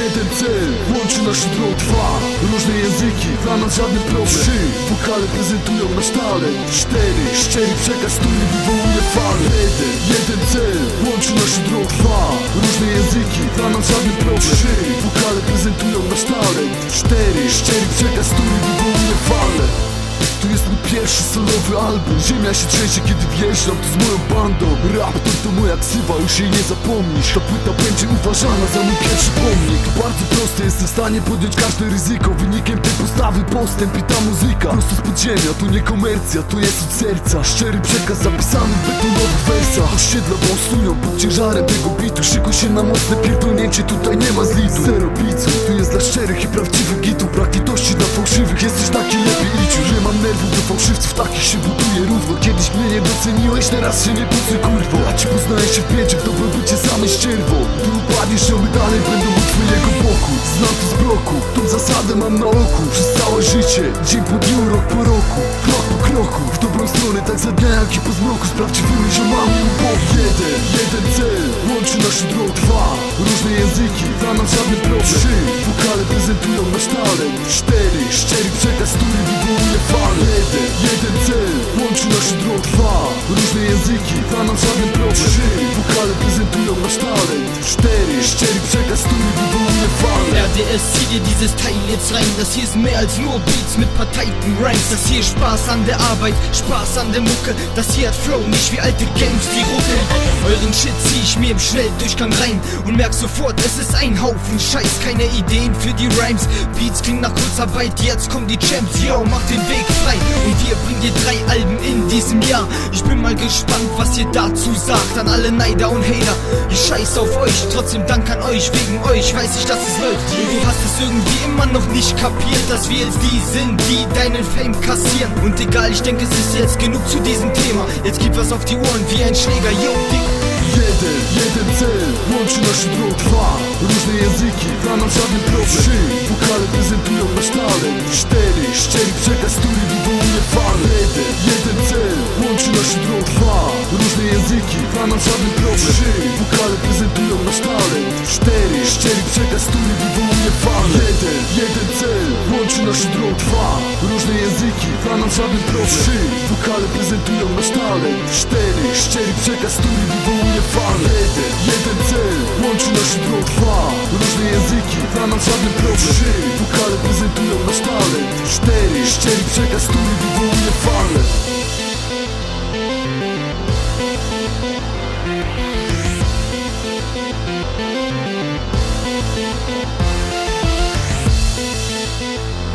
Jeden cel, łączy nasz drog Dwa, różne języki, dla nas żaden problem Trzy, wokale prezentują nasz talent. Cztery, szczery przekaz, który wywołuje falę Jeden, jeden cel, łączy nasz drog Dwa, różne języki, dla nas żaden problem Trzy, wokale pierwszy solowy album Ziemia się trzęsie kiedy wjeżdżam. Tu z moją bandą Raptor to moja ksywa, już jej nie zapomnisz. Ta płyta będzie uważana za mój pierwszy pomnik. Bardzo proste, jestem w stanie podjąć każde ryzyko. Wynikiem tej postawy postęp i ta muzyka. Prosto z podziemia, to nie komercja, to jest od serca. Szczery przekaz zapisany w betonowych wersach. Osiedla bąsują pod ciężarem tego bitu. Szykuj się na mocne pierdolnięcie, tutaj nie ma zlitu. Zero bicu, tu jest dla szczerych i prawdziwych gitów. Brak litości fałszywców, takich się buduje równo Kiedyś mnie nie doceniłeś, teraz się nie pucuj kurwo. Ja ci poznaję się w pięcie, w dobrobycie same ścierwo. Ty upadniesz, my dalej będą u twojego boku. Znam to z bloku, tą zasadę mam na oku. Przez całe życie, dzień po dniu, rok po roku. Krok po kroku, w dobrą stronę tak za dnia jak i po zmroku. Z prawdziwymi ziomami u boku Jeden, jeden cel, nasz drog Dwa, różne języki, dla nas żaden problem Trzy, wokale prezentują nasz talent Cztery, szczery przekaz, który wywołuje falę Jeden, jeden cel, łączy nasz drog Dwa, różne języki, dla nas żaden problem Trzy, wokale prezentują nasz talent Cztery, szczery przekaz, który wywołuje falę RDS, zieh dir dieses Teil jetzt rein. Das hier ist mehr als nur Beats mit paar tighten Rhymes. Das hier Spaß an der Arbeit, Spaß an der Mucke. Das hier hat Flow, nicht wie alte Games, die ich mir im Schnelldurchgang rein und merk sofort, es ist ein Haufen Scheiß. Keine Ideen für die Rhymes. Beats klingen nach Kurzarbeit, jetzt kommen die Champs. Yo, mach den Weg frei. Und wir bringen dir drei Alben in diesem Jahr. Ich bin mal gespannt, was ihr dazu sagt. An alle Neider und Hater. Ich scheiß auf euch, trotzdem Dank an euch. Wegen euch weiß ich, dass es läuft. Du hast es irgendwie immer noch nicht kapiert, dass wir jetzt die sind, die deinen Fame kassieren. Und egal, ich denke, es ist jetzt genug zu diesem Thema. Jetzt gib was auf die Ohren wie ein Schläger. Yo, Dick. Jeden, jeden cel, łączy nasz drog Dwa, różne języki, dla nas żaden problem. Trzy, wokale prezentują nasz talent. Cztery, szczery przekaz, który wywołuje falę Jeden, jeden cel, łączy nasz drog Dwa, różne języki, dla nas żaden problem. Trzy, wokale prezentują nasz talent. Cztery, szczery przekaz, który wywołuje falę Jeden, jeden Różność dróg Dwa, różne języki Dla nam żaden problem Trzy, wokale prezentują nasz talent. Cztery, szczery przekaz, który wywołuje falę Jeden, jeden cel Łączy nasz dróg Dwa, różne języki Dla nam żaden problem Trzy, wokale prezentują nasz talent. Cztery, szczery przekaz, który wywołuje falę